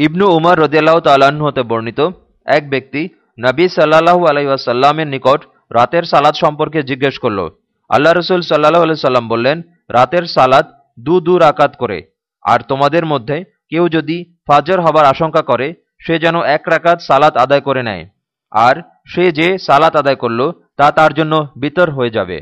ইবনু উমর রদিয়াল্লাহ তাল্লাহ্ন হতে বর্ণিত এক ব্যক্তি নবী সাল্লাহু আলাইসাল্লামের নিকট রাতের সালাদ সম্পর্কে জিজ্ঞেস করল। আল্লাহ রসুল সাল্লাহ আলাই সাল্লাম বললেন, রাতের সালাদ দু দু রাকাত করে, আর তোমাদের মধ্যে কেউ যদি ফাজর হবার আশঙ্কা করে, সে যেন এক রাকাত সালাত আদায় করে নেয়, আর সে যে সালাত আদায় করল, তা তার জন্য বিতর হয়ে যাবে।